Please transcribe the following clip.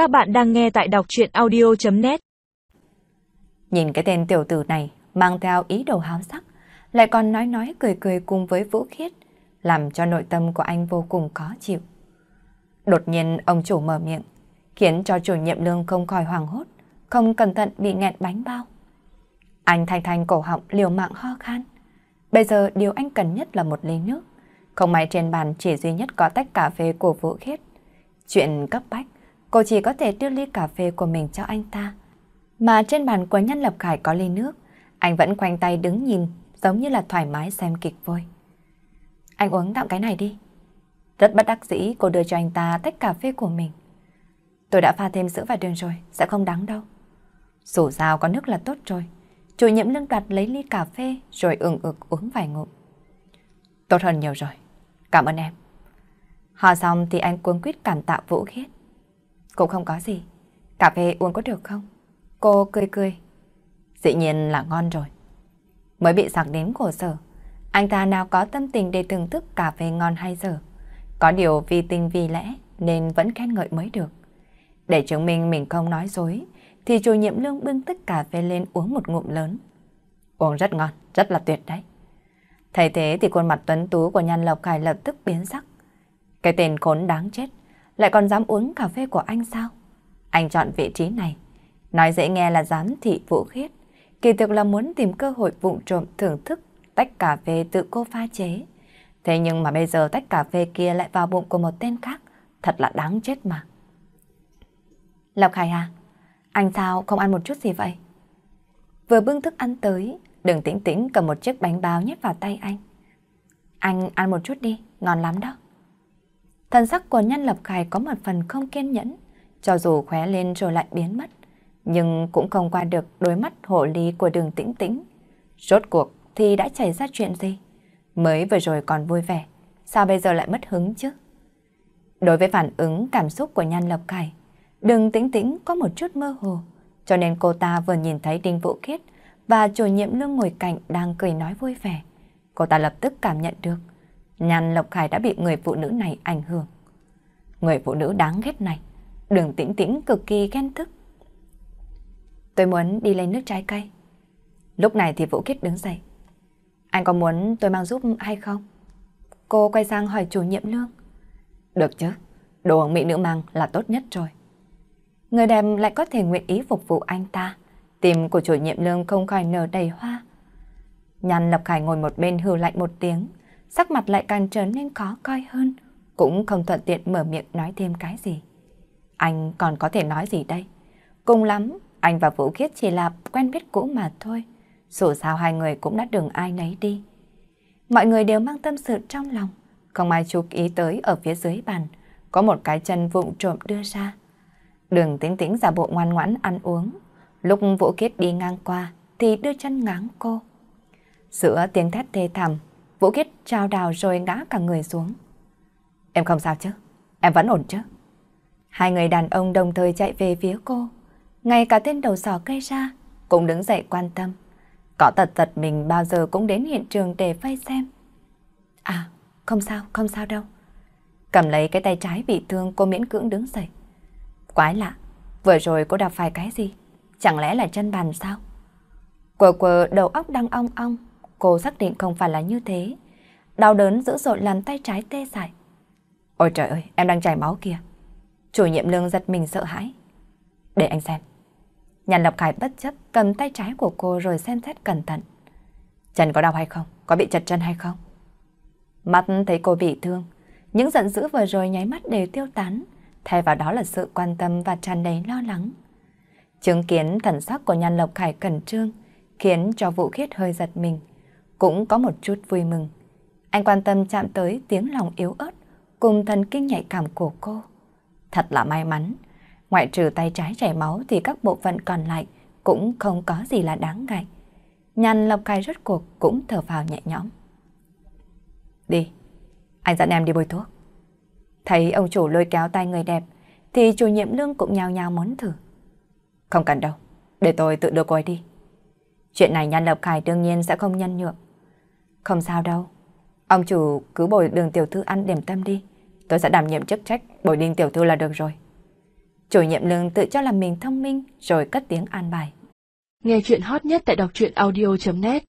Các bạn đang nghe tại đọc chuyện audio.net Nhìn cái tên tiểu tử này mang theo ý đồ háo sắc, lại còn nói nói cười cười cùng với Vũ Khiết, làm cho nội tâm của anh vô cùng khó chịu. Đột nhiên ông chủ mở miệng, khiến cho chủ nhiệm lương không khỏi hoảng hốt, không cẩn thận bị nghẹn bánh bao. Anh thanh thanh cổ họng liều mạng ho khan. Bây giờ điều anh cần nhất là một ly nước. Không may trên bàn chỉ duy nhất có tách cà phê của Vũ Khiết. Chuyện cấp bách, cô chỉ có thể đưa ly cà phê của mình cho anh ta. Mà trên bàn của Nhân Lập Khải có ly nước, anh vẫn khoanh tay đứng nhìn, giống như là thoải mái xem kịch vui. Anh uống tạm cái này đi. Rất bất đắc dĩ cô đưa cho anh ta tách cà phê của mình. Tôi đã pha thêm sữa và đường rồi, sẽ không đắng đâu. Dù sao có nước là tốt rồi. Chủ nhiệm lương đoạt lấy ly cà phê rồi ừng ực uống vài ngụm. Tốt hơn nhiều rồi. Cảm ơn em. hòa xong thì anh cuống quýt cảm tạ Vũ Khiết. Cũng không có gì. Cà phê uống có được không? Cô cười cười. Dĩ nhiên là ngon rồi. Mới bị sặc đến khổ sở. Anh ta nào có tâm tình để thưởng thức cà phê ngon hay dở. Có điều vì tình vì lẽ nên vẫn khen ngợi mới được. Để chứng minh mình không nói dối, thì chủ nhiệm lương bưng tất cà phê lên uống một ngụm lớn. Uống rất ngon, rất là tuyệt đấy. Thấy thế thì khuôn mặt tuấn tú của Nhan Lộc Khải lập tức biến sắc. Cái tên khốn đáng chết, lại còn dám uống cà phê của anh sao? Anh chọn vị trí này. Nói dễ nghe là dám thị vũ khiết. Kỳ thực là muốn tìm cơ hội vụng trộm thưởng thức tách cà phê tự cô pha chế. Thế nhưng mà bây giờ tách cà phê kia lại vào bụng của một tên khác. Thật là đáng chết mà. Lộc Khải à, anh sao không ăn một chút gì vậy? Vừa bưng thức ăn tới, đừng tĩnh tĩnh cầm một chiếc bánh bao nhét vào tay anh. Anh ăn một chút đi, ngon lắm đó. Thần sắc của nhân lập khải có một phần không kiên nhẫn, cho dù khóe lên rồi lại biến mất, nhưng cũng không qua được đôi mắt hộ lý của đường tĩnh tĩnh. Rốt cuộc thì đã xảy ra chuyện gì? Mới vừa rồi còn vui vẻ, sao bây giờ lại mất hứng chứ? Đối với phản ứng cảm xúc của Nhan Lập Khải, đường tĩnh tĩnh có một chút mơ hồ, cho nên cô ta vừa nhìn thấy Đinh Vũ Kiết và chủ nhiệm lương ngồi cạnh đang cười nói vui vẻ. Cô ta lập tức cảm nhận được Nhan Lộc Khải đã bị người phụ nữ này ảnh hưởng. Người phụ nữ đáng ghét này, đường tĩnh tĩnh cực kỳ ghen tức. Tôi muốn đi lấy nước trái cây. Lúc này thì Vũ Khiết đứng dậy. Anh có muốn tôi mang giúp hay không? Cô quay sang hỏi chủ nhiệm lương. Được chứ, đồ mỹ nữ mang là tốt nhất rồi. Người đẹp lại có thể nguyện ý phục vụ anh ta. Tim của chủ nhiệm lương không khỏi nở đầy hoa. Nhàn Lập Khải ngồi một bên hừ lạnh một tiếng, sắc mặt lại càng trở nên khó coi hơn, cũng không thuận tiện mở miệng nói thêm cái gì. Anh còn có thể nói gì đây? Cùng lắm, anh và Vũ Khiết chỉ là quen biết cũ mà thôi. Dù sao hai người cũng đã đừng ai nấy đi. Mọi người đều mang tâm sự trong lòng, không ai chú ý tới ở phía dưới bàn, có một cái chân vụng trộm đưa ra. Đường tính tính giả bộ ngoan ngoãn ăn uống, lúc Vũ Khiết đi ngang qua thì đưa chân ngáng cô. Giữa tiếng thét thê thảm, Vũ Khiết trao đào rồi ngã cả người xuống. Em không sao chứ? Em vẫn ổn chứ? Hai người đàn ông đồng thời chạy về phía cô. Ngay cả tên đầu sỏ cây ra cũng đứng dậy quan tâm. Có tật tật mình bao giờ cũng đến hiện trường để vay xem. À, không sao, không sao đâu. Cầm lấy cái tay trái bị thương cô miễn cưỡng đứng dậy. Quái lạ, vừa rồi cô đạp phải cái gì? Chẳng lẽ là chân bàn sao? Quờ quờ đầu óc đang ong ong, cô xác định không phải là như thế. Đau đớn dữ dội làm tay trái tê dại. Ôi trời ơi, em đang chảy máu kìa. Chủ nhiệm lương giật mình sợ hãi. Để anh xem. Nhàn Lập Khải bất chấp cầm tay trái của cô rồi xem xét cẩn thận. Chân có đau hay không? Có bị chật chân hay không? Mắt thấy cô bị thương, những giận dữ vừa rồi nháy mắt đều tiêu tán, thay vào đó là sự quan tâm và tràn đầy lo lắng. Chứng kiến thần sắc của Nhan Lộc Khải cẩn trương, khiến cho Vũ Khiết hơi giật mình, cũng có một chút vui mừng. Anh quan tâm chạm tới tiếng lòng yếu ớt cùng thần kinh nhạy cảm của cô. Thật là may mắn, ngoại trừ tay trái chảy máu thì các bộ phận còn lại cũng không có gì là đáng ngại. nhàn Lộc Khải rốt cuộc cũng thở vào nhẹ nhõm. Đi, anh dẫn em đi bôi thuốc. Thấy ông chủ lôi kéo tay người đẹp, thì chủ nhiệm lương cũng nhào nhào muốn thử. Không cần đâu, để tôi tự đưa cô ấy đi. Chuyện này Nhan Lập Khải đương nhiên sẽ không nhân nhượng. Không sao đâu, ông chủ cứ bồi đường tiểu thư ăn điểm tâm đi. Tôi sẽ đảm nhiệm chức trách bồi đinh tiểu thư là được rồi. Chủ nhiệm lương tự cho là mình thông minh rồi cất tiếng an bài. Nghe chuyện hot nhất tại đọc truyện audio.net